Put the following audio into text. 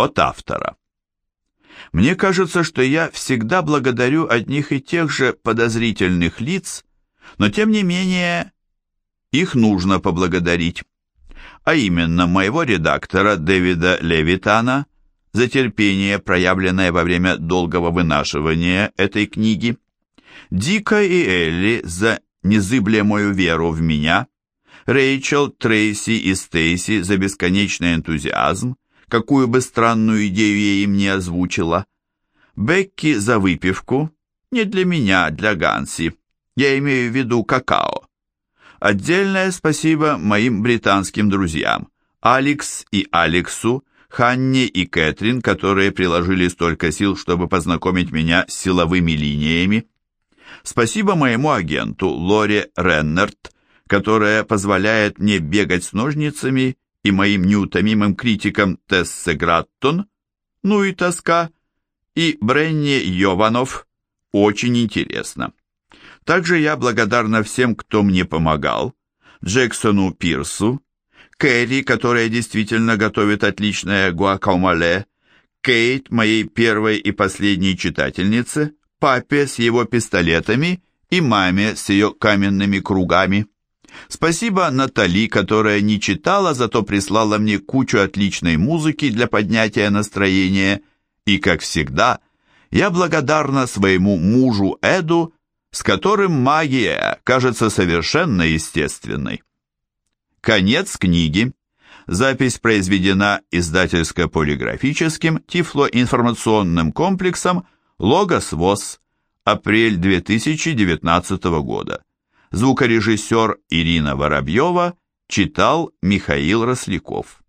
От автора. Мне кажется, что я всегда благодарю одних и тех же подозрительных лиц, но тем не менее их нужно поблагодарить. А именно моего редактора Дэвида Левитана за терпение, проявленное во время долгого вынашивания этой книги, Дика и Элли за незыблемую веру в меня, Рэйчел, Трейси и Стейси за бесконечный энтузиазм, какую бы странную идею я им не озвучила, Бекки за выпивку, не для меня, а для Ганси, я имею в виду какао. Отдельное спасибо моим британским друзьям, Алекс и Алексу, Ханне и Кэтрин, которые приложили столько сил, чтобы познакомить меня с силовыми линиями. Спасибо моему агенту Лоре Реннерт, которая позволяет мне бегать с ножницами, и моим неутомимым критикам Тессе Граттон, ну и тоска, и Бренни Йованов, очень интересно. Также я благодарна всем, кто мне помогал, Джексону Пирсу, Кэрри, которая действительно готовит отличное гуакамоле, Кейт, моей первой и последней читательнице, папе с его пистолетами и маме с ее каменными кругами. Спасибо Натали, которая не читала, зато прислала мне кучу отличной музыки для поднятия настроения. И, как всегда, я благодарна своему мужу Эду, с которым магия кажется совершенно естественной. Конец книги. Запись произведена издательско-полиграфическим тифлоинформационным комплексом «Логос ВОЗ», апрель 2019 года. Звукорежиссер Ирина Воробьева читал Михаил Росляков.